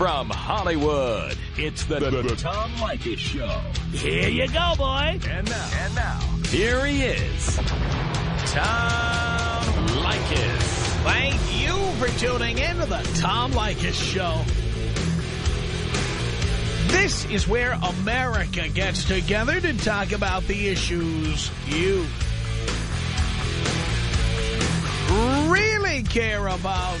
From Hollywood, it's the, the, the Tom Leykis Show. Here you go, boy. And now, and now, here he is, Tom Leykis. Thank you for tuning in to the Tom Leykis Show. This is where America gets together to talk about the issues you really care about.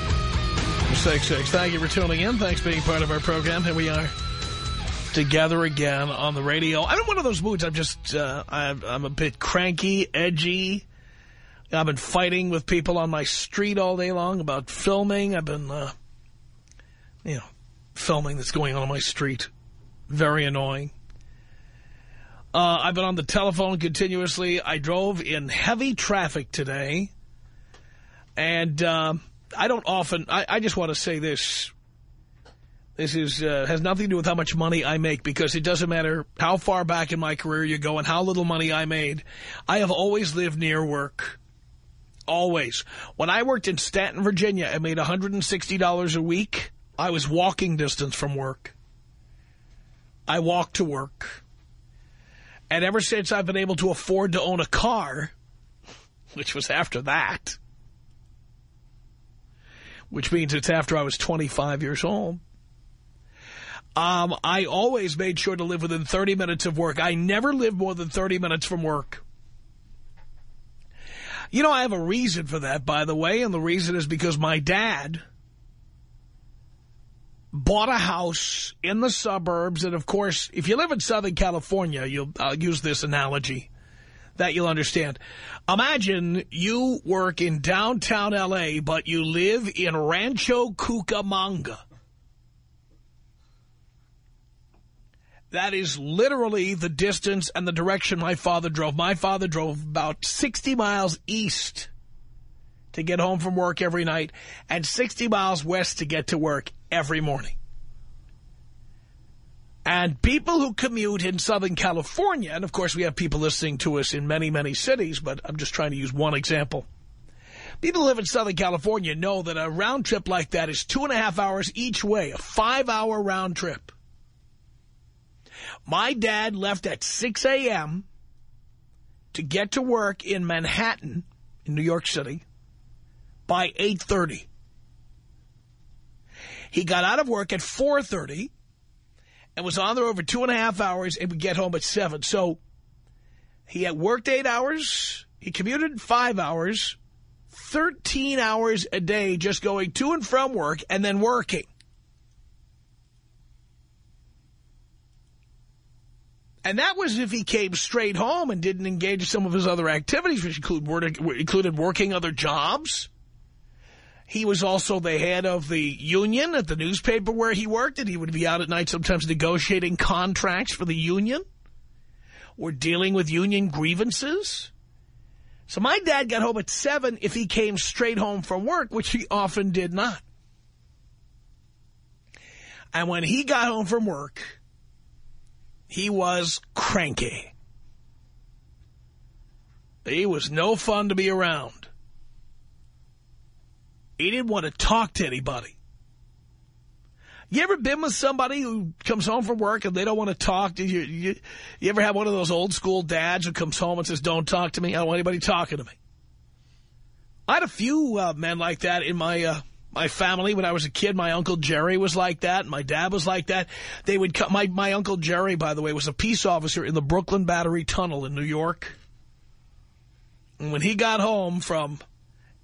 1-800-5800-866. Thank you for tuning in. Thanks for being part of our program. Here we are together again on the radio. I'm in one of those moods. I'm just, uh, I'm, a bit cranky, edgy. I've been fighting with people on my street all day long about filming. I've been, uh, you know, filming that's going on on my street. Very annoying. Uh, I've been on the telephone continuously. I drove in heavy traffic today. And uh, I don't often, I, I just want to say this. This is uh, has nothing to do with how much money I make because it doesn't matter how far back in my career you go and how little money I made. I have always lived near work. Always. When I worked in Staunton, Virginia, and made $160 a week. I was walking distance from work. I walked to work. And ever since I've been able to afford to own a car, which was after that, which means it's after I was 25 years old, um, I always made sure to live within 30 minutes of work. I never lived more than 30 minutes from work. You know, I have a reason for that, by the way, and the reason is because my dad bought a house in the suburbs, and of course, if you live in Southern California, you'll I'll use this analogy that you'll understand. Imagine you work in downtown L.A., but you live in Rancho Cucamonga. That is literally the distance and the direction my father drove. My father drove about 60 miles east to get home from work every night and 60 miles west to get to work every morning. And people who commute in Southern California, and of course we have people listening to us in many, many cities, but I'm just trying to use one example. People who live in Southern California know that a round trip like that is two and a half hours each way, a five-hour round trip. My dad left at 6 a.m. to get to work in Manhattan, in New York City, by 8.30. He got out of work at 4.30 and was on the road for two and a half hours and would get home at 7. So he had worked eight hours, he commuted five hours, 13 hours a day just going to and from work and then working. And that was if he came straight home and didn't engage some of his other activities, which include, included working other jobs. He was also the head of the union at the newspaper where he worked, and he would be out at night sometimes negotiating contracts for the union or dealing with union grievances. So my dad got home at 7 if he came straight home from work, which he often did not. And when he got home from work, he was cranky. He was no fun to be around. He didn't want to talk to anybody. You ever been with somebody who comes home from work and they don't want to talk to you? You, you ever have one of those old school dads who comes home and says, don't talk to me? I don't want anybody talking to me. I had a few uh, men like that in my uh, my family when I was a kid. My Uncle Jerry was like that. My dad was like that. They would come. My, my Uncle Jerry, by the way, was a peace officer in the Brooklyn Battery Tunnel in New York. And when he got home from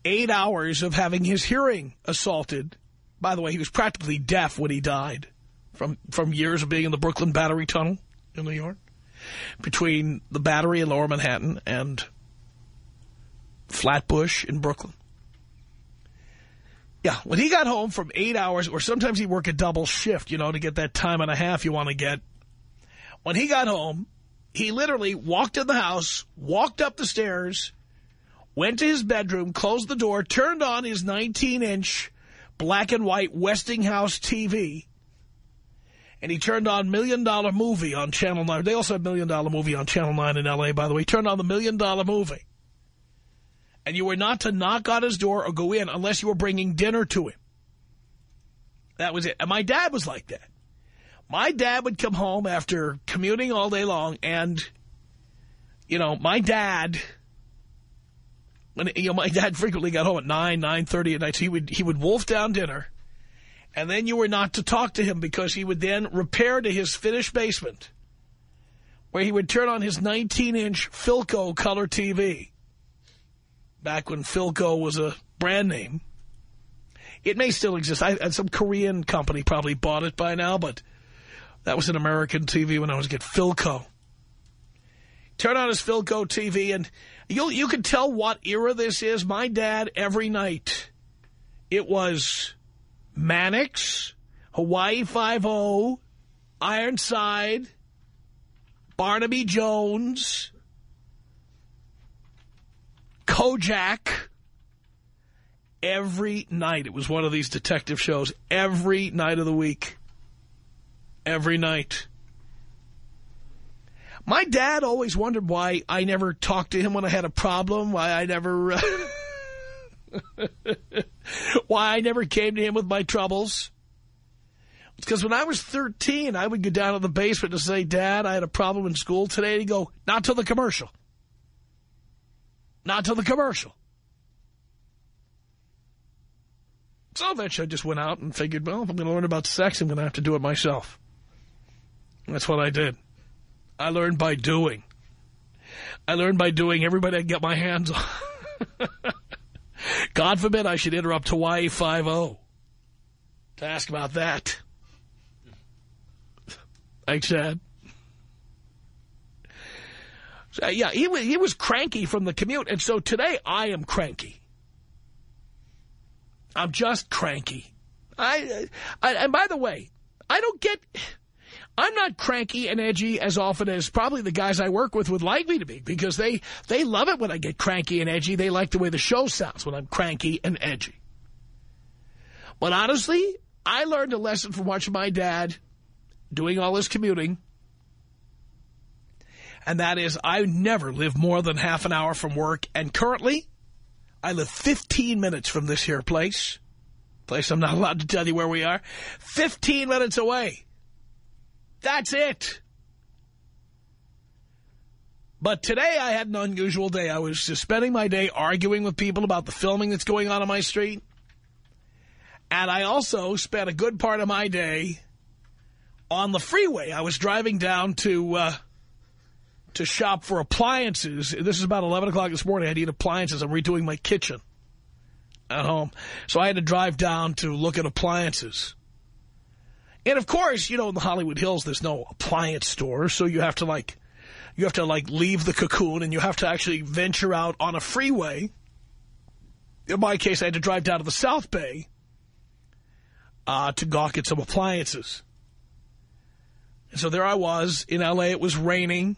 eight hours of having his hearing assaulted. By the way, he was practically deaf when he died from, from years of being in the Brooklyn Battery Tunnel in New York. Between the Battery in Lower Manhattan and Flatbush in Brooklyn. Yeah, when he got home from eight hours, or sometimes he'd work a double shift, you know, to get that time and a half you want to get. When he got home, he literally walked in the house, walked up the stairs, went to his bedroom, closed the door, turned on his 19-inch black and white Westinghouse TV, and he turned on Million Dollar Movie on Channel 9. They also have Million Dollar Movie on Channel 9 in L.A., by the way. He turned on the Million Dollar Movie. And you were not to knock on his door or go in unless you were bringing dinner to him. That was it. And my dad was like that. My dad would come home after commuting all day long and, you know, my dad, when you know, my dad frequently got home at 9, 9.30 at night, so he would, he would wolf down dinner, and then you were not to talk to him because he would then repair to his finished basement, where he would turn on his 19-inch Philco color TV, back when Philco was a brand name. It may still exist. I, uh, some Korean company probably bought it by now, but that was an American TV when I was a kid, Philco. Turn on his Philco TV, and you you can tell what era this is. My dad, every night, it was Mannix, Hawaii Five-O, Ironside, Barnaby Jones, Kojak. Every night. It was one of these detective shows. Every night of the week every night. My dad always wondered why I never talked to him when I had a problem, why I never... Why I never came to him with my troubles. Because when I was 13, I would go down to the basement to say, Dad, I had a problem in school today. And he'd go, not till the commercial. Not till the commercial. So eventually I just went out and figured, well, if I'm going to learn about sex, I'm going to have to do it myself. That's what I did. I learned by doing. I learned by doing everybody I get my hands on. God forbid I should interrupt Hawaii 5-0 to ask about that. Thanks, Chad. So, uh, yeah, he, was, he was cranky from the commute, and so today I am cranky. I'm just cranky. I, I and by the way, I don't get... I'm not cranky and edgy as often as probably the guys I work with would like me to be because they, they love it when I get cranky and edgy. They like the way the show sounds when I'm cranky and edgy. But honestly, I learned a lesson from watching my dad doing all his commuting. And that is I never live more than half an hour from work. And currently, I live 15 minutes from this here place. Place I'm not allowed to tell you where we are. 15 minutes away. That's it. But today I had an unusual day. I was spending my day arguing with people about the filming that's going on on my street. And I also spent a good part of my day on the freeway. I was driving down to uh, to shop for appliances. This is about 11 o'clock this morning. I need appliances. I'm redoing my kitchen at home. So I had to drive down to look at appliances. And of course, you know, in the Hollywood Hills, there's no appliance store, so you have to like, you have to like leave the cocoon and you have to actually venture out on a freeway. In my case, I had to drive down to the South Bay uh, to gawk at some appliances. And so there I was in L.A. It was raining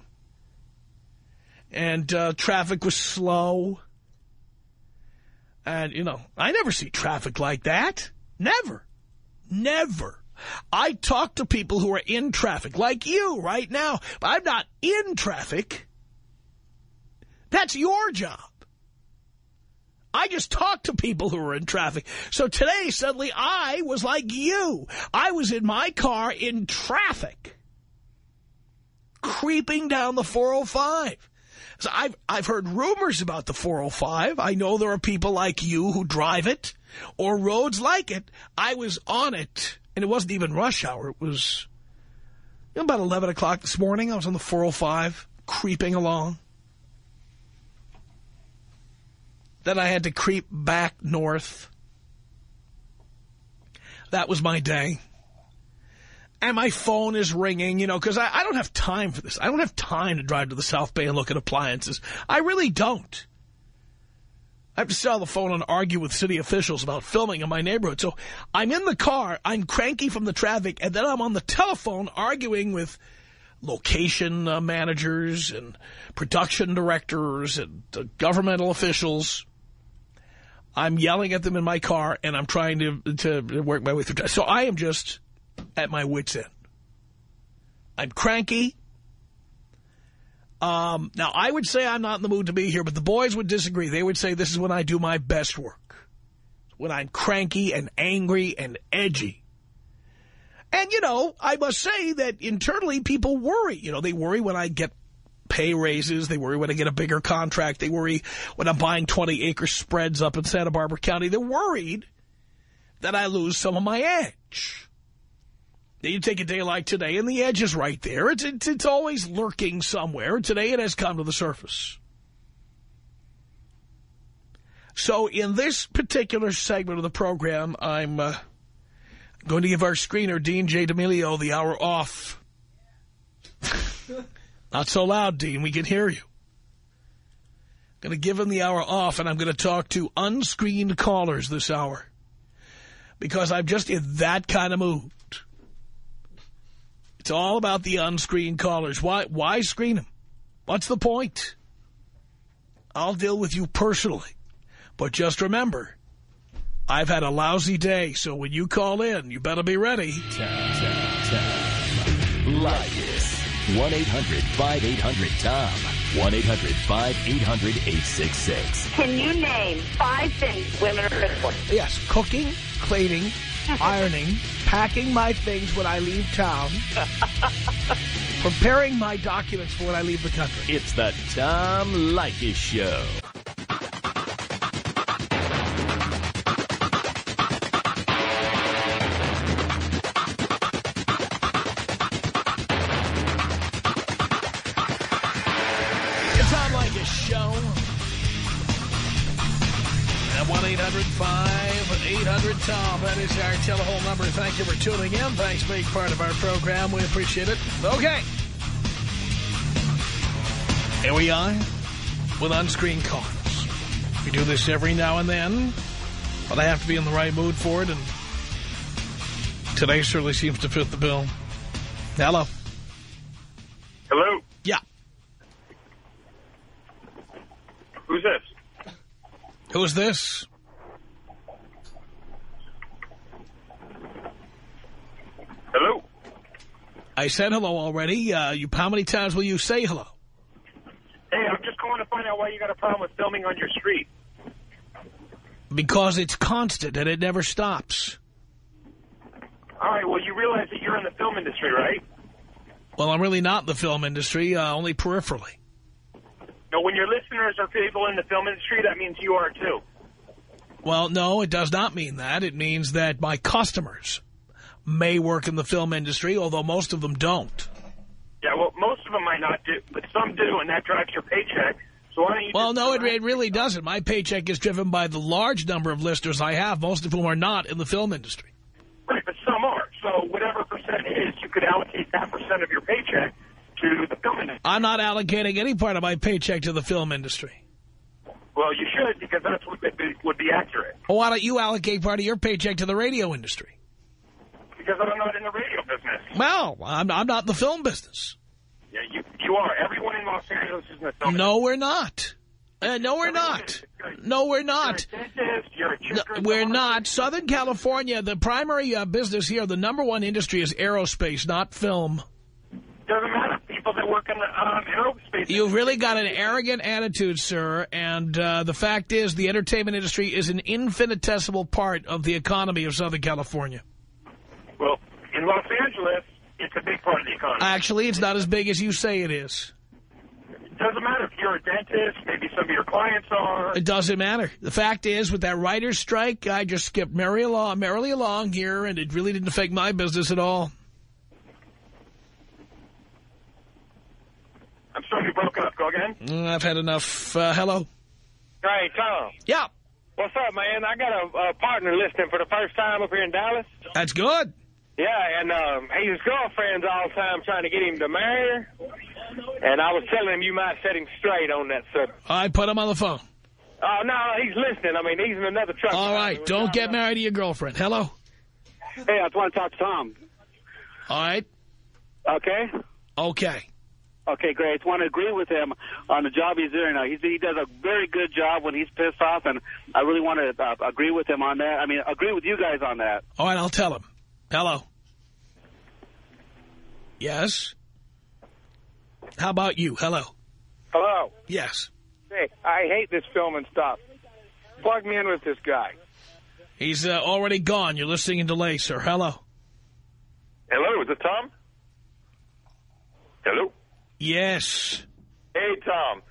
and uh, traffic was slow. And, you know, I never see traffic like that. Never. Never. I talk to people who are in traffic, like you right now. I'm not in traffic. That's your job. I just talk to people who are in traffic. So today, suddenly, I was like you. I was in my car in traffic, creeping down the 405. So I've, I've heard rumors about the 405. I know there are people like you who drive it or roads like it. I was on it and it wasn't even rush hour. It was you know, about 11 o'clock this morning. I was on the 405, creeping along. Then I had to creep back north. That was my day. And my phone is ringing, you know, because I, I don't have time for this. I don't have time to drive to the South Bay and look at appliances. I really don't. I have to sit on the phone and argue with city officials about filming in my neighborhood. So I'm in the car, I'm cranky from the traffic, and then I'm on the telephone arguing with location uh, managers and production directors and uh, governmental officials. I'm yelling at them in my car, and I'm trying to, to work my way through. So I am just at my wit's end. I'm cranky. Um, now, I would say I'm not in the mood to be here, but the boys would disagree. They would say this is when I do my best work. When I'm cranky and angry and edgy. And, you know, I must say that internally people worry. You know, they worry when I get pay raises. They worry when I get a bigger contract. They worry when I'm buying 20-acre spreads up in Santa Barbara County. They're worried that I lose some of my edge. You take a day like today, and the edge is right there. It's, it's, it's always lurking somewhere. Today it has come to the surface. So in this particular segment of the program, I'm uh, going to give our screener, Dean J. D'Amelio, the hour off. Not so loud, Dean. We can hear you. I'm going to give him the hour off, and I'm going to talk to unscreened callers this hour. Because I'm just in that kind of mood. It's all about the unscreened callers. Why, why screen them? What's the point? I'll deal with you personally. But just remember, I've had a lousy day, so when you call in, you better be ready. Tom, Tom, Tom. Leykis. 1-800-5800-TOM. 1-800-5800-866. Can you name five things women are good for? Yes, cooking, cleaning, ironing, packing my things when I leave town, preparing my documents for when I leave the country. It's the Tom Leykis Show. The Tom Show. At 1-800-5800-TOM. That is our telephone number. Thank you for tuning in. Thanks for being part of our program. We appreciate it. Okay. Here we are with unscreened callers. We do this every now and then, but I have to be in the right mood for it, and today certainly seems to fit the bill. Hello. Hello, Yeah. who's this? Who is this? Hello. I said hello already. Uh, you, how many times will you say hello? Hey, I'm just calling to find out why you got a problem with filming on your street. Because it's constant and it never stops. All right, well, you realize that you're in the film industry, right? Well, I'm really not in the film industry, uh, only peripherally. No, when your listeners are people in the film industry, that means you are too. Well, no, it does not mean that. It means that my customers may work in the film industry, although most of them don't. Yeah, well, most of them might not do, but some do, and that drives your paycheck. So why don't you Well, no, it, it really doesn't. My paycheck is driven by the large number of listeners I have, most of whom are not in the film industry. Right, but some are. So whatever percent is, you could allocate that percent of your paycheck to the film industry. I'm not allocating any part of my paycheck to the film industry. Well, you should, because that's what would be, would be accurate. Well, why don't you allocate part of your paycheck to the radio industry? Because I'm not in the radio business. Well, I'm, I'm not in the film business. Yeah, you, you are. Everyone in Los Angeles is in the film No, we're not. Uh, no, we're not. No, we're not. You're a dentist, you're a No, we're not. Southern California, the primary uh, business here, the number one industry is aerospace, not film. Doesn't matter. People that work in the um, aerospace. You've really got an arrogant attitude, sir, and uh, the fact is the entertainment industry is an infinitesimal part of the economy of Southern California. Well, Los Angeles, it's a big part of the economy. Actually, it's not as big as you say it is. it doesn't matter if you're a dentist, maybe some of your clients are. It doesn't matter. The fact is, with that writer's strike, I just skipped merrily along, merrily along here, and it really didn't affect my business at all. I'm sorry you broke up. Go again. Mm, I've had enough. Uh, hello? Hey, Tom. Yeah, What's up, man? I got a, a partner listening for the first time up here in Dallas. that's good. Yeah, and um, his girlfriend's all the time trying to get him to marry her. And I was telling him you might set him straight on that subject. I put him on the phone. Oh, no, he's listening. I mean, he's in another truck. All right, don't get married to your girlfriend. Hello? Hey, I just want to talk to Tom. All right. Okay? Okay. Okay, great. I just want to agree with him on the job he's doing now. He's, he does a very good job when he's pissed off, and I really want to uh, agree with him on that. I mean, agree with you guys on that. All right, I'll tell him. Hello? Yes? How about you? Hello? Hello. Yes. Hey, I hate this film and stuff. Plug me in with this guy. He's uh, already gone. You're listening in delay, sir. Hello? Hello, is it Tom? Hello? Yes. Hey, Tom.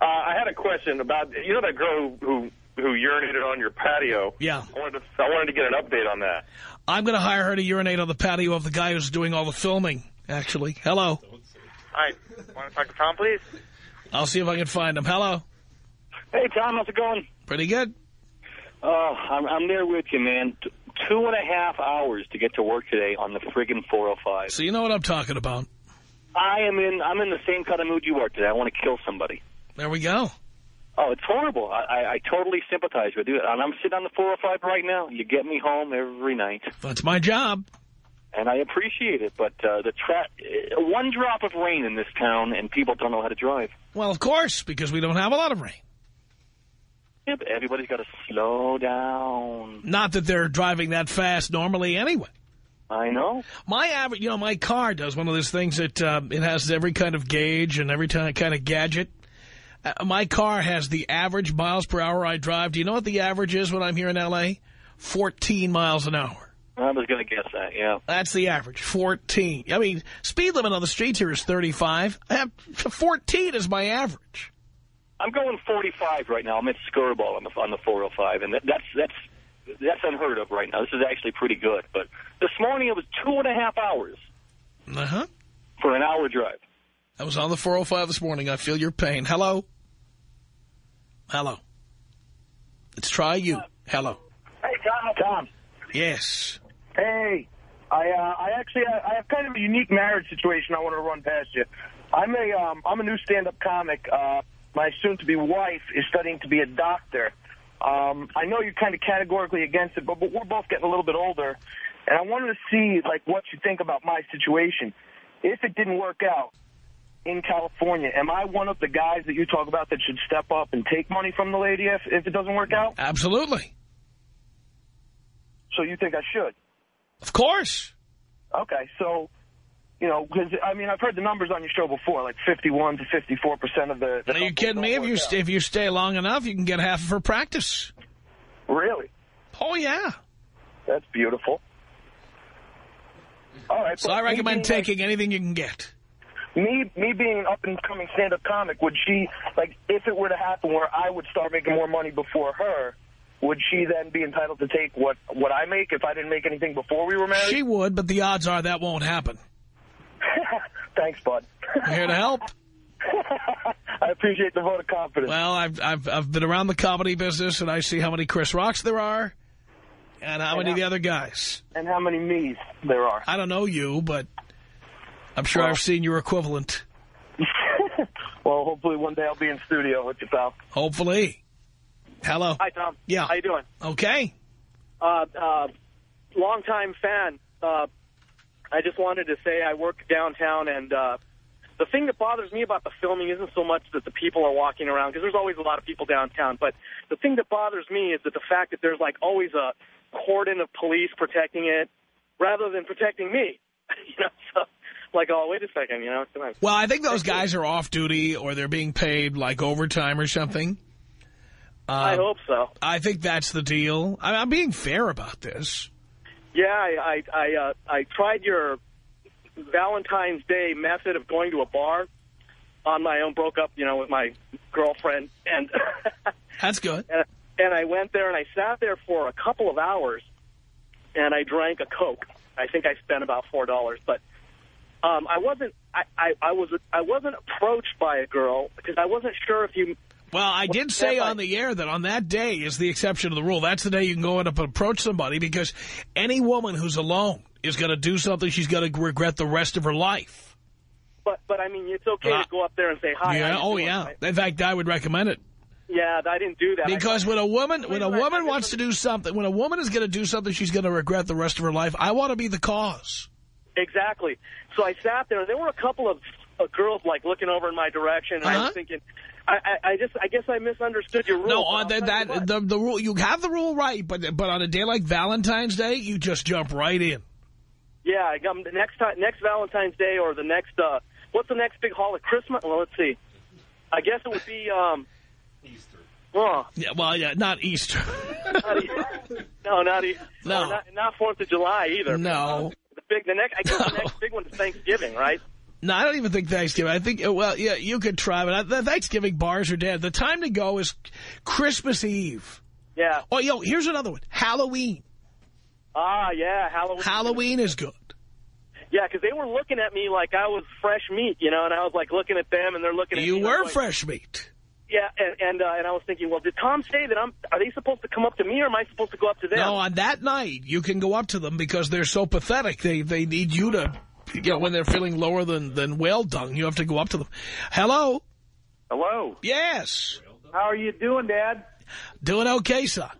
Uh, I had a question about, you know that girl who, who urinated on your patio? Yeah. I wanted, to, I wanted to get an update on that. I'm going to hire her to urinate on the patio of the guy who's doing all the filming, actually. Hello? Hi. Want to talk to Tom, please? I'll see if I can find him. Hello? Hey, Tom. How's it going? Pretty good. Oh, I'm, I'm there with you, man. T two and a half hours to get to work today on the friggin' 405. So you know what I'm talking about. I am in. I'm in the same kind of mood you are today. I want to kill somebody. There we go. Oh, it's horrible. I, I, I totally sympathize with you. And I'm sitting on the 405 right now. You get me home every night, That's my job. And I appreciate it. But uh, the tra one drop of rain in this town, and people don't know how to drive. Well, of course, because we don't have a lot of rain. Yeah, but everybody's got to slow down. Not that they're driving that fast normally anyway. I know. My average, you know, my car does one of those things that uh, it has every kind of gauge and every kind of gadget. Uh, my car has the average miles per hour I drive. Do you know what the average is when I'm here in L.A.? 14 miles an hour. I was going to guess that, yeah. That's the average, 14. I mean, speed limit on the streets here is 35. I have 14 is my average. I'm going 45 right now. I'm at Skirball on the on the 405, and that, that's that's that's unheard of right now. This is actually pretty good. But this morning it was two and a half hours Uh-huh. for an hour drive. I was on the 405 this morning. I feel your pain. Hello? Hello? Let's try you. Hello? Hey, Tom. Tom. Yes. I uh, I actually I have kind of a unique marriage situation I want to run past you. I'm a um, I'm a new stand-up comic. Uh, my soon-to-be wife is studying to be a doctor. Um, I know you're kind of categorically against it, but, but we're both getting a little bit older, and I wanted to see like what you think about my situation. If it didn't work out in California, am I one of the guys that you talk about that should step up and take money from the lady if, if it doesn't work out? Absolutely. So you think I should? Of course. Okay, so, you know, because, I mean, I've heard the numbers on your show before, like 51 to 54 percent of the... the Are you kidding me? If you, if you stay long enough, you can get half of her practice. Really? Oh, yeah. That's beautiful. All right. So I recommend being, like, taking anything you can get. me, me being an up-and-coming stand-up comic, would she, like, if it were to happen where I would start making more money before her, would she then be entitled to take what, what I make if I didn't make anything before we were married? She would, but the odds are that won't happen. Thanks, bud. I'm here to help. I appreciate the vote of confidence. Well, I've, I've, I've been around the comedy business, and I see how many Chris Rocks there are and how many of the other guys. and how many me's there are. I don't know you, but I'm sure Well- I've seen your equivalent. well, hopefully one day I'll be in studio with you, pal. Hopefully. Hello. Hi, Tom. Yeah. How you doing? Okay. Uh, uh, long-time fan. Uh, I just wanted to say I work downtown, and uh, the thing that bothers me about the filming isn't so much that the people are walking around, because there's always a lot of people downtown, but the thing that bothers me is that the fact that there's, like, always a cordon of police protecting it rather than protecting me. you know, so, like, oh, wait a second, you know. Well, I think those guys are off duty or they're being paid like overtime or something. I Um, hope so. I think that's the deal. I, I'm being fair about this. Yeah, I I I, uh, I tried your Valentine's Day method of going to a bar on my own. Broke up, you know, with my girlfriend, and That's good. and, and I went there and I sat there for a couple of hours, and I drank a Coke. I think I spent about four dollars, but um, I wasn't. I, I I was I wasn't approached by a girl because I wasn't sure if you. Well, I did say on the air that on that day is the exception to the rule. That's the day you can go up and approach somebody because any woman who's alone is going to do something she's going to regret the rest of her life. But but I mean, it's okay Uh, to go up there and say hi. yeah. Oh, yeah. right? In fact, I would recommend it. Yeah, I didn't do that. Because when a woman when a woman wants to do something, when a woman is going to do something she's going to regret the rest of her life, I want to be the cause. Exactly. So I sat there, and there were a couple of uh, girls like looking over in my direction, and I Uh-huh. was thinking, I, I, I just, I guess I misunderstood your rule. No, but on the, tell that the the rule you have the rule right, but but on a day like Valentine's Day, you just jump right in. Yeah, I got the next time, next Valentine's Day or the next, uh, what's the next big holiday? Christmas? Well, let's see. I guess it would be, um, Easter. Oh, Yeah, well, yeah, not Easter. not e no, not e No. not, not Fourth of July either. no, The big, the next, I guess the next big one is Thanksgiving, right? No, I don't even think Thanksgiving. I think well, yeah, you could try, but the Thanksgiving bars are dead. The time to go is Christmas Eve. Yeah. Oh, yo, here's another one: Halloween. Ah, yeah, Halloween. Halloween is good. Yeah, because they were looking at me like I was fresh meat, you know, and I was like looking at them, and they're looking at You me. I'm were like, fresh meat. Yeah, and and, uh, and I was thinking, well, did Tom say that I'm? Are they supposed to come up to me, or am I supposed to go up to them? No, on that night, you can go up to them because they're so pathetic. They they need you to, you know, when they're feeling lower than, than whale dung, you have to go up to them. Hello? Hello. Yes. How are you doing, Dad? Doing okay, son.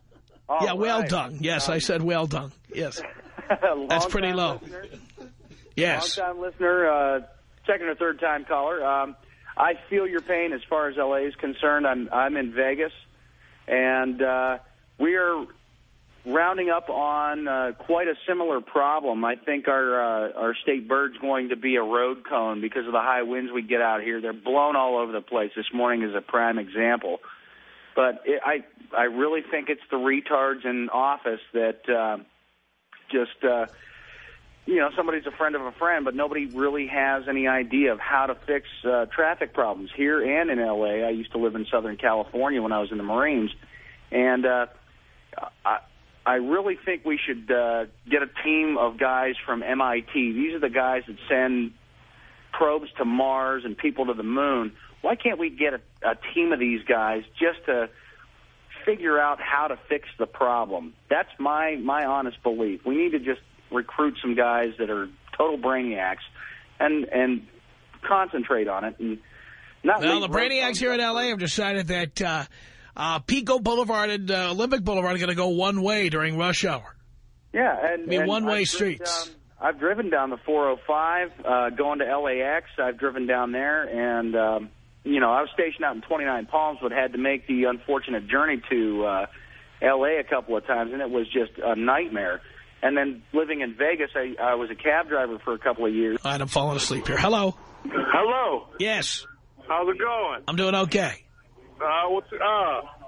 All yeah, whale right. dung. Yes, I said whale dung. Yes. That's pretty low. Listener, Yes. Long time listener, uh, second or third time caller. Um, I feel your pain as far as LA is concerned. I'm I'm in Vegas, and uh, we are rounding up on uh, quite a similar problem. I think our uh, our state bird's going to be a road cone because of the high winds we get out here. They're blown all over the place. This morning is a prime example. But it, I I really think it's the retards in office that uh, just uh, you know somebody's a friend of a friend, but nobody really has any idea of how to fix uh, traffic problems here and in L.A. I used to live in Southern California when I was in the Marines, and uh, I. I really think we should uh, get a team of guys from MIT. These are the guys that send probes to Mars and people to the moon. Why can't we get a, a team of these guys just to figure out how to fix the problem? That's my my honest belief. We need to just recruit some guys that are total brainiacs and and concentrate on it and not. Well, the Brainiacs here in L.A. have decided that uh, uh, Pico Boulevard and uh, Olympic Boulevard are going to go one way during rush hour. Yeah, and, I mean, one-way streets. down- I've driven down the 405, uh, going to LAX. I've driven down there, and um, you know, I was stationed out in 29 Palms, but had to make the unfortunate journey to uh, LA a couple of times, and it was just a nightmare. And then living in Vegas, I, I was a cab driver for a couple of years. All right, I'm falling asleep here. Hello? Hello. Yes. How's it going? I'm doing okay. Uh, what's, uh,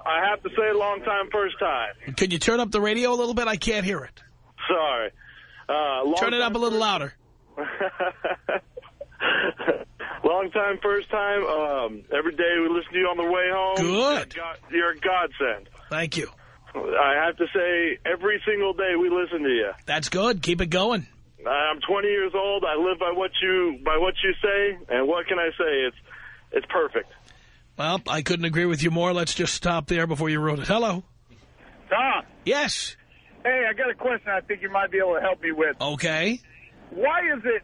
I have to say long time, first time. Could you turn up the radio a little bit? I can't hear it. Sorry. Uh, long Turn it up a little louder. Long time, first time. Um, every day we listen to you on the way home. Good. You're, God, you're a godsend. Thank you. I have to say, every single day we listen to you. That's good. Keep it going. I'm 20 years old. I live by what you by what you say, and what can I say? It's it's perfect. Well, I couldn't agree with you more. Let's just stop there before you ruin it. Hello? Tom, Yes. hey, I got a question I think you might be able to help me with. Okay. Why is it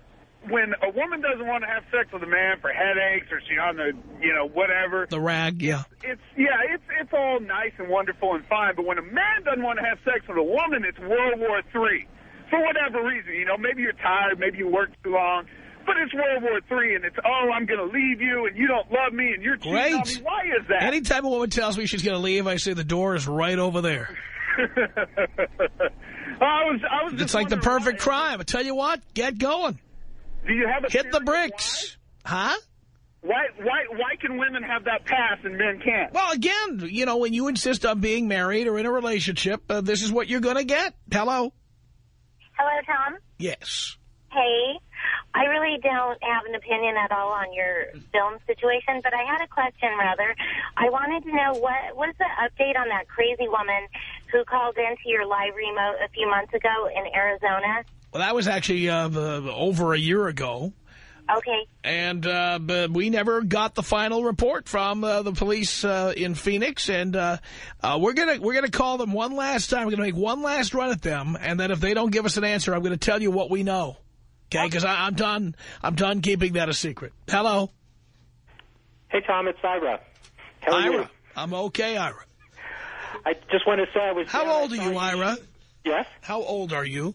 when a woman doesn't want to have sex with a man for headaches or she on the, you know, whatever, The rag, yeah. it's, yeah, it's, it's all nice and wonderful and fine, but when a man doesn't want to have sex with a woman, it's World War III. For whatever reason, you know, maybe you're tired, maybe you worked too long, but it's World War III and it's, oh, I'm going to leave you and you don't love me and you're cheating on Great. me. Why is that? Anytime a woman tells me she's going to leave, I say the door is right over there. I was, I was It's like the perfect why. crime. I tell you what, get going. Do you have a Hit the theory bricks. Huh? Why, why, why can women have that pass and men can't? Well, again, you know, when you insist on being married or in a relationship, uh, this is what you're going to get. Hello? Hello, Tom. Yes. Hey. I really don't have an opinion at all on your film situation, but I had a question, rather. I wanted to know what was the update on that crazy woman who called into your live remote a few months ago in Arizona? Well, that was actually uh, over a year ago. Okay. And uh, but we never got the final report from uh, the police uh, in Phoenix, and uh, uh, we're gonna we're gonna call them one last time. We're gonna make one last run at them, and then if they don't give us an answer, I'm gonna tell you what we know. Okay? Because I'm done. I'm done keeping that a secret. Hello, Hey, Tom, it's Ira. How are Ira. you? I'm okay, Ira. I just want to say I was... How old are you, Ira? Yes? How old are you?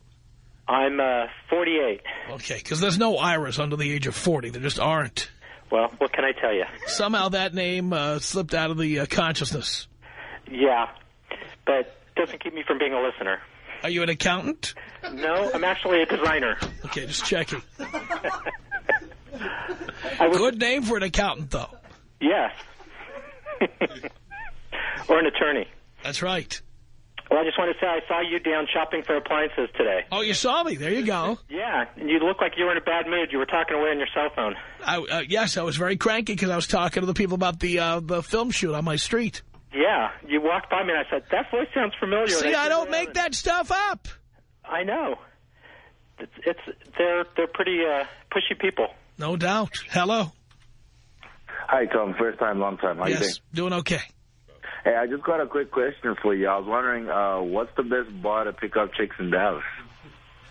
I'm uh, 48. Okay, because there's no Iras under the age of 40. There just aren't. Well, what can I tell you? Somehow that name uh, slipped out of the uh, consciousness. Yeah, but doesn't keep me from being a listener. Are you an accountant? No, I'm actually a designer. Okay, just checking. Was, Good name for an accountant, though. yes. or an attorney. That's right. Well, I just want to say I saw you down shopping for appliances today. Oh, you saw me. There you go. Yeah, and you look like you were in a bad mood. You were talking away on your cell phone. I, uh, yes, I was very cranky because I was talking to the people about the uh, the film shoot on my street. Yeah, you walked by me and I said, that voice sounds familiar. See, I don't make that stuff up. I know. It's, it's they're they're pretty uh, pushy people. No doubt. Hello. Hi, Tom. First time, long time. How you doing? doing okay. Hey, I just got a quick question for you. I was wondering, uh, what's the best bar to pick up chicks in Dallas?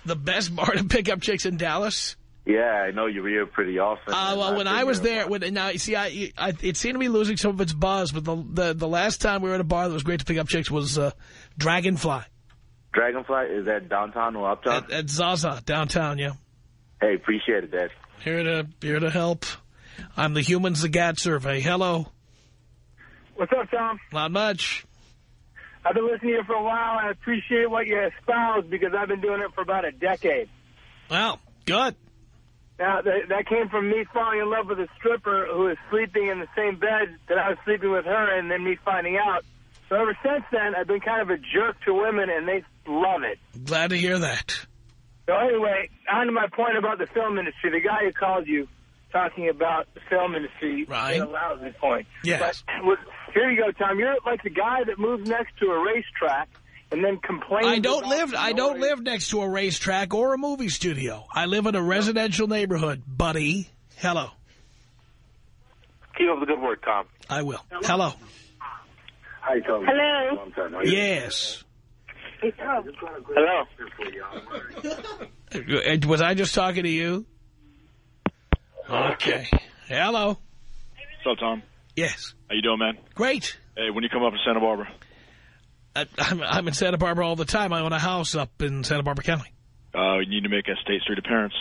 The best bar to pick up chicks in Dallas? Yeah, I know you're here pretty often. Uh, well, when I was there, when now you see, I, I it seemed to be losing some of its buzz. But the the, the last time we were at a bar that was great to pick up chicks was uh, Dragonfly Dragonfly, is that downtown or uptown? at, at Zaza downtown. Yeah, hey, appreciate it, Dad. here to here to help. I'm the Humans the Gat survey. Hello, What's up, Tom? not much. I've been listening to you for a while. I appreciate what you espouse because I've been doing it for about a decade. Well, good. Now, that, that came from me falling in love with a stripper who was sleeping in the same bed that I was sleeping with her and then me finding out. So ever since then, I've been kind of a jerk to women, and they love it. Glad to hear that. So anyway, on to my point about the film industry. The guy who called you talking about the film industry Right. made a lousy point. Yes. But here you go, Tom. You're like the guy that moves next to a racetrack and then complain. I don't live. I don't live next to a racetrack or a movie studio. I live in a residential neighborhood, buddy. Hello. Keep up the good work, Tom. I will. Hello. Hi, Tom. Hello. Long time. How you doing? Yes. Hello. Was I just talking to you? Okay. Hello. What's up, Tom? Yes. How you doing, man? Great. Hey, when you come up to Santa Barbara? I, I'm, I'm in Santa Barbara all the time. I own a house up in Santa Barbara County. Uh, you need to make a State Street appearance.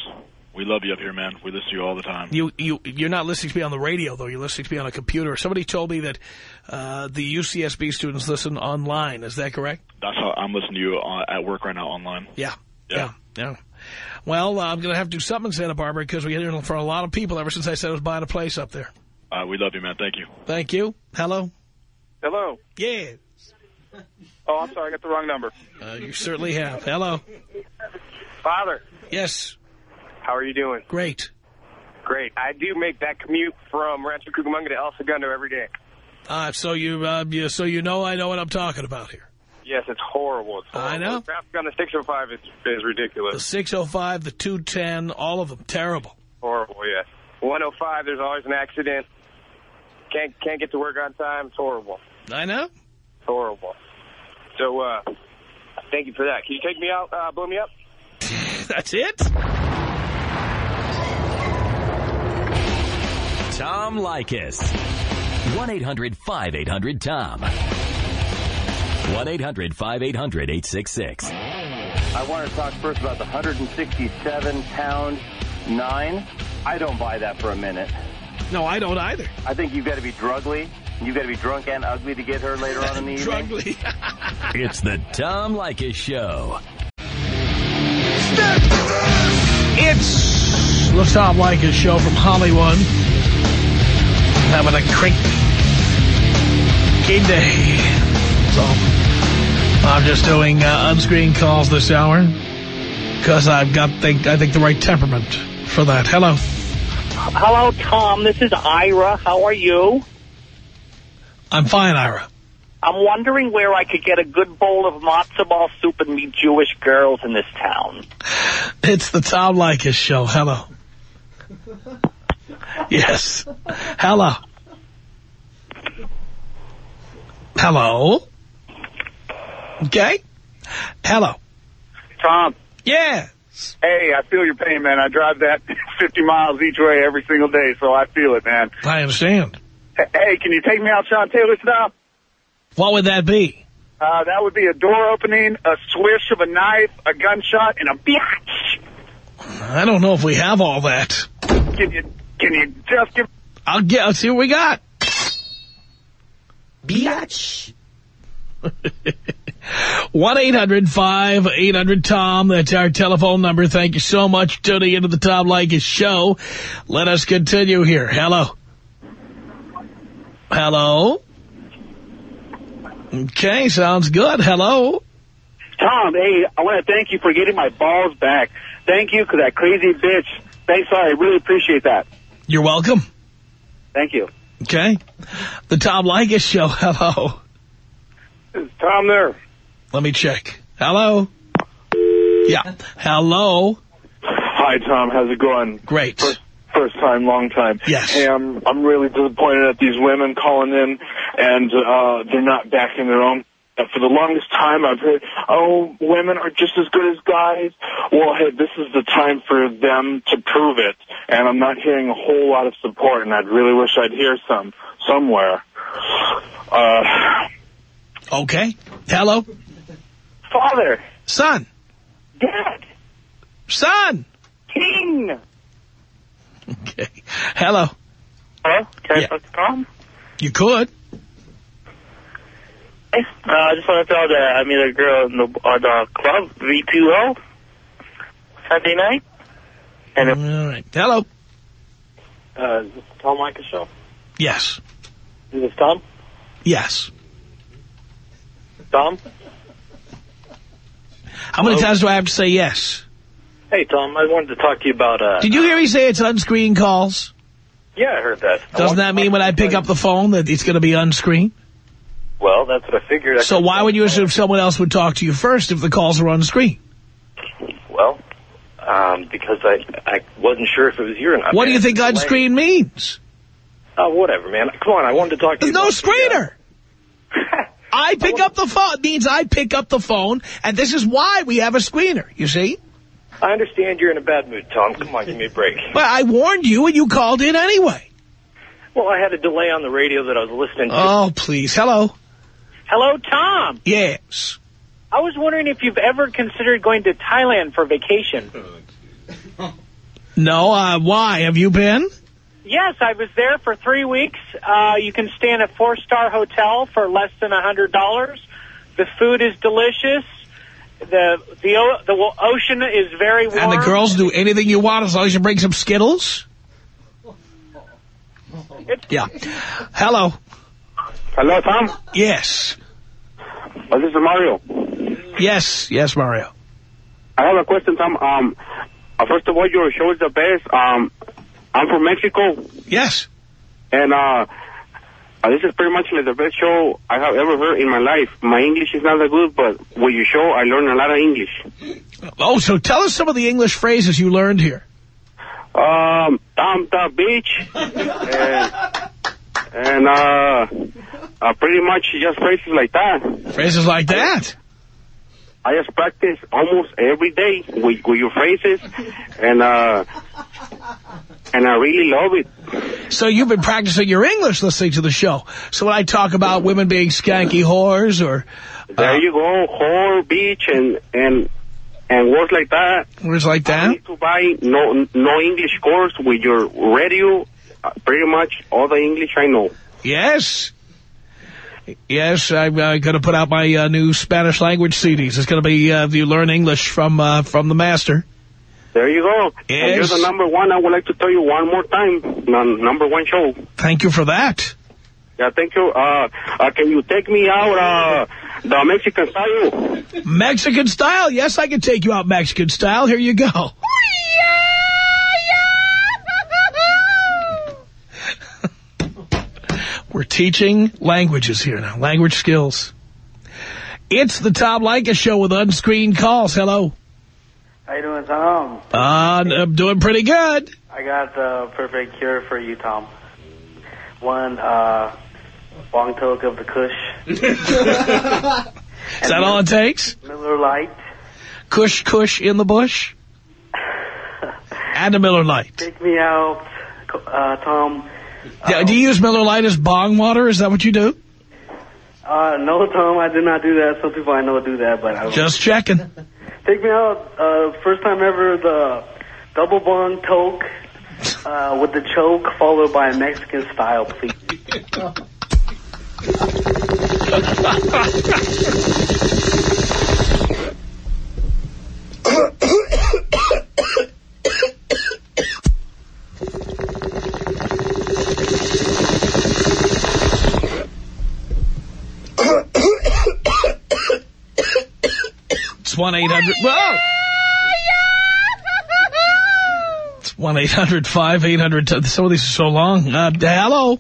We love you up here, man. We listen to you all the time. You you you're not listening to me on the radio though. You're listening to me on a computer. Somebody told me that uh, the UCSB students listen online. Is that correct? That's how I'm listening to you uh, at work right now online. Yeah. Yeah. Yeah. Well, uh, I'm going to have to do something in Santa Barbara because we get it for a lot of people ever since I said I was buying a place up there. Uh, we love you, man. Thank you. Thank you. Hello. Hello. Yeah. Oh, I'm sorry. I got the wrong number. Uh, you certainly have. Hello. Father, Yes. how are you doing? Great. Great. I do make that commute from Rancho Cucamonga to El Segundo every day. Uh, so you, uh, you so you know I know what I'm talking about here. Yes, it's horrible. It's horrible. I know. The traffic on the 605 is, is The ridiculous. 605, the 210, all of them terrible. Horrible, yes. 105, there's always an accident. Can't can't get to work on time. It's horrible. I know. It's horrible. So, uh, thank you for that. Can you take me out, uh, blow me up? That's it. Tom Leykis. 1-800-5800-TOM. 1-800-5800-866. I want to talk first about the 167 pound nine. I don't buy that for a minute. No, I don't either. I think you've got to be drugly. You've got to be drunk and ugly to get her later on in the evening. Drugly. It's the Tom Leykis Show. It's the Tom Leykis show from Hollywood. Having a cranky day. So I'm just doing uh, unscreened calls this hour because I've got, think, I think, the right temperament for that. Hello. Hello, Tom. This is Ira. How are you? I'm fine, Ira. I'm wondering where I could get a good bowl of matzo ball soup and meet Jewish girls in this town. It's the Tom Leykis show. Hello. Yes. Hello. Hello. Okay. Hello. Tom. Yeah. Hey, I feel your pain, man. I drive that 50 miles each way every single day, so I feel it, man. I understand. Hey, can you take me out Sean Taylor style? What would that be? Uh, that would be a door opening, a swish of a knife, a gunshot, and a biatch. I don't know if we have all that. Can you, can you just give... I'll get, let's see what we got. Biatch. 1-800-5800-TOM. That's our telephone number. Thank you so much for tuning into the Tom Leykis show. Let us continue here. Hello. Hello. Okay, sounds good. Hello. Tom, hey, I want to thank you for getting my balls back. Thank you for that crazy bitch. Thanks, I really appreciate that. You're welcome. Thank you. Okay. The Tom Leykis show. Hello. Is Tom there? Let me check. Hello. Yeah. Hello. Hi, Tom. How's it going? Great. First, first time, long time. Yes. Hey, I'm, I'm really disappointed at these women calling in, and uh, they're not backing their own. For the longest time, I've heard, oh, women are just as good as guys. Well, hey, this is the time for them to prove it, and I'm not hearing a whole lot of support, and I'd really wish I'd hear some somewhere. Uh, Okay. Hello. Father. Son. Dad. Son. King. Okay. Hello. Hello? Can Yeah. I talk to Tom? You could. Hey, uh, I just want to tell that I met a girl in the, uh, the club, V2O, Sunday night. And All right. Hello. Uh, is this the Tom Leykis show? Yes. Is this Tom? Yes. Tom? How many times do I have to say yes? Hey, Tom, I wanted to talk to you about, uh... Did you hear me say it's unscreened calls? Yeah, I heard that. Doesn't that mean when I pick up the phone that it's going to be unscreened? Well, that's what I figured. I So why would you assume someone else would talk to you first if the calls are unscreened? Well, um, because I I wasn't sure if it was you or not. What do you think unscreened means? Oh, whatever, man. Come on, I wanted to talk to There's you. no about screener. I pick up the phone. It means I pick up the phone, and this is why we have a screener, you see? I understand you're in a bad mood, Tom. Come on, give me a break. But I warned you, and you called in anyway. Well, I had a delay on the radio that I was listening to. Oh, please. Hello. Hello, Tom. Yes. I was wondering if you've ever considered going to Thailand for vacation. No, uh, why? Have you been? Yes, I was there for three weeks. Uh, you can stay in a four-star hotel for less than a hundred dollars. The food is delicious. The the the ocean is very warm. And the girls do anything you want as long as you bring some Skittles? Yeah. Hello. Hello, Tom? Yes. Oh, this is Mario. Yes. Yes, Mario. I have a question, Tom. Um, uh, first of all, your show is the best. Um, I'm from Mexico. Yes. And uh, uh, this is pretty much like the best show I have ever heard in my life. My English is not that good, but with your show, I learned a lot of English. Oh, so tell us some of the English phrases you learned here. Um, Tom the beach, and, and uh, uh, pretty much just phrases like that. Phrases like that? I just practice almost every day with, with your phrases, and uh, and I really love it. So you've been practicing your English listening to the show. So when I talk about women being skanky whores or... There you go, whore, beach, and and and words like that. Words like I that? need to buy no no English course with your radio. Uh, pretty much all the English I know. Yes. Yes, I'm uh, going to put out my uh, new Spanish language CDs. It's going to be uh, you learn English from uh, from the master. There you go. Yes. And you're the number one. I would like to tell you one more time. Number one show. Thank you for that. Yeah, thank you. Uh, uh, can you take me out uh, the Mexican style? Mexican style? Yes, I can take you out Mexican style. Here you go. We're teaching languages here now, language skills. It's the Tom Leykis Show with unscreened calls. Hello. How you doing, Tom? Uh, I'm doing pretty good. I got the perfect cure for you, Tom. One, uh, long toke of the Kush. Is that all it takes? Miller Lite. Kush, Kush in the bush? And a Miller Lite. Take me out, uh, Tom. Do you use Miller Lite as bong water? Is that what you do? Uh, no, Tom, I did not do that. Some people I know do that, but I Just checking. Take me out. Uh, first time ever, the double bong toke uh, with the choke, followed by a Mexican style, please. It's 1-800... Whoa! It's 1-800-5800... Some of these are so long. Uh, hello?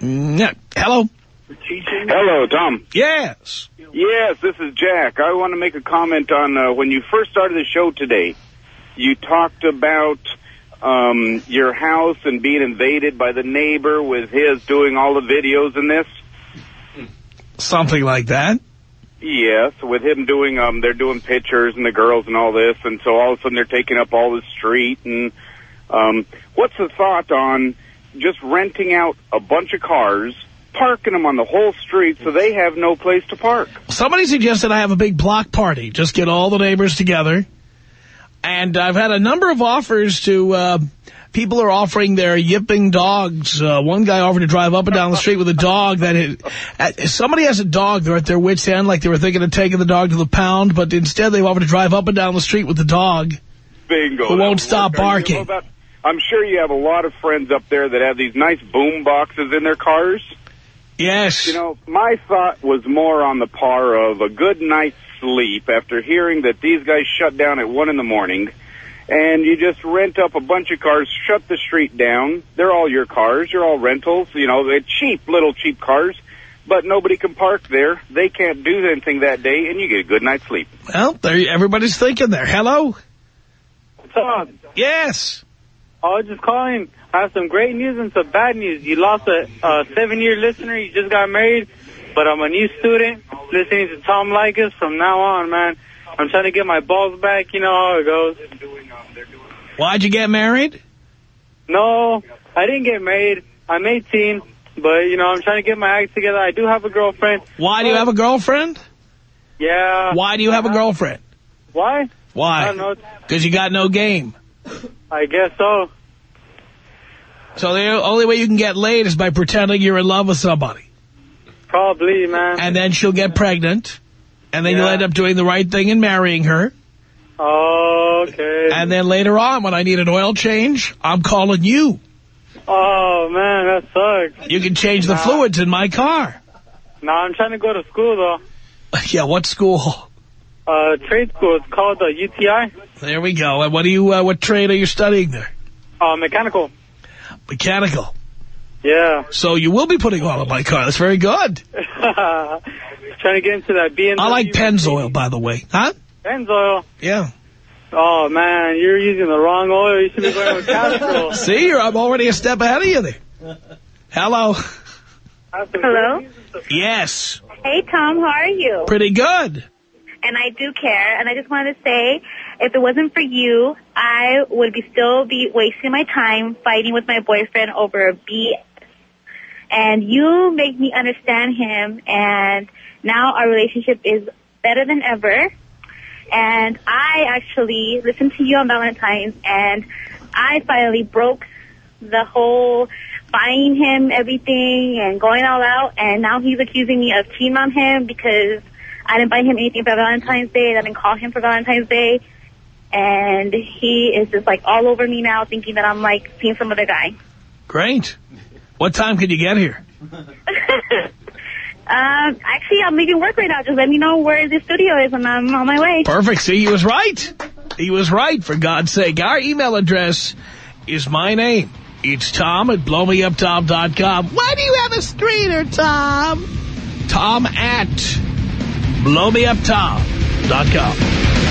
Yeah, hello? Hello, Tom. Yes. Yes, this is Jack. I want to make a comment on uh, when you first started the show today. You talked about um, your house and being invaded by the neighbor with his doing all the videos and this. Something like that. Yes, with him doing, um, they're doing pictures and the girls and all this, and so all of a sudden they're taking up all the street. And um, what's the thought on just renting out a bunch of cars, parking them on the whole street so they have no place to park? Somebody suggested I have a big block party. Just get all the neighbors together. And I've had a number of offers to, uh, people are offering their yipping dogs. Uh, one guy offered to drive up and down the street with a dog that it, uh, somebody has a dog, they're at their wit's end, like they were thinking of taking the dog to the pound, but instead they've offered to drive up and down the street with the dog. Bingo. Who won't stop work. You- barking. I'm sure you have a lot of friends up there that have these nice boom boxes in their cars. Yes. You know, my thought was more on the par of a good night's sleep after hearing that these guys shut down at one in the morning. And you just rent up a bunch of cars, shut the street down. They're all your cars. You're all rentals. You know, they're cheap, little cheap cars. But nobody can park there. They can't do anything that day, and you get a good night's sleep. Well, there, everybody's thinking there. Hello? Tom. Yes. I was just calling. I have some great news and some bad news. You lost a, a seven-year listener. You just got married, but I'm a new student listening to Tom Leykis from now on, man. I'm trying to get my balls back. You know how it goes. Why'd you get married? No, I didn't get married. I'm 18, but, you know, I'm trying to get my act together. I do have a girlfriend. Why do you have a girlfriend? Yeah. Why do you have a uh-huh. girlfriend? Why? Why? Because you got no game. I guess so. So the only way you can get laid is by pretending you're in love with somebody. Probably, man. And then she'll get pregnant. And then you'll end up doing the right thing and marrying her. Okay. And then later on, when I need an oil change, I'm calling you. Oh, man, that sucks. You can change the Nah. fluids in my car. No, I'm trying to go to school, though. Yeah, what school? Uh, trade school. It's called uh, UTI. There we go. And what do you? Uh, what trade are you studying there? Uh, mechanical. Mechanical. Yeah. So you will be putting oil in my car. That's very good. trying to get into that BMW. I like Pennzoil, by the way. Huh? Pennzoil. Yeah. Oh, man, you're using the wrong oil. You should be going with Castrol. See, you're, I'm already a step ahead of you there. Hello. Hello? Yes. Hey, Tom, how are you? Pretty good. And I do care, and I just wanted to say, if it wasn't for you, I would be still be wasting my time fighting with my boyfriend over a BS. And you make me understand him, and now our relationship is better than ever. And I actually listened to you on Valentine's, and I finally broke the whole buying him everything and going all out. And now he's accusing me of cheating on him because I didn't buy him anything for Valentine's Day. and I didn't call him for Valentine's Day. And he is just like all over me now thinking that I'm like seeing some other guy. Great. What time can you get here? Um, actually, I'm leaving work right now. Just let me know where the studio is and I'm on my way. Perfect. See, he was right. He was right, for God's sake. Our email address is my name. It's Tom at blowmeuptom.com. Why do you have a screener, Tom? Tom at blowmeuptom.com.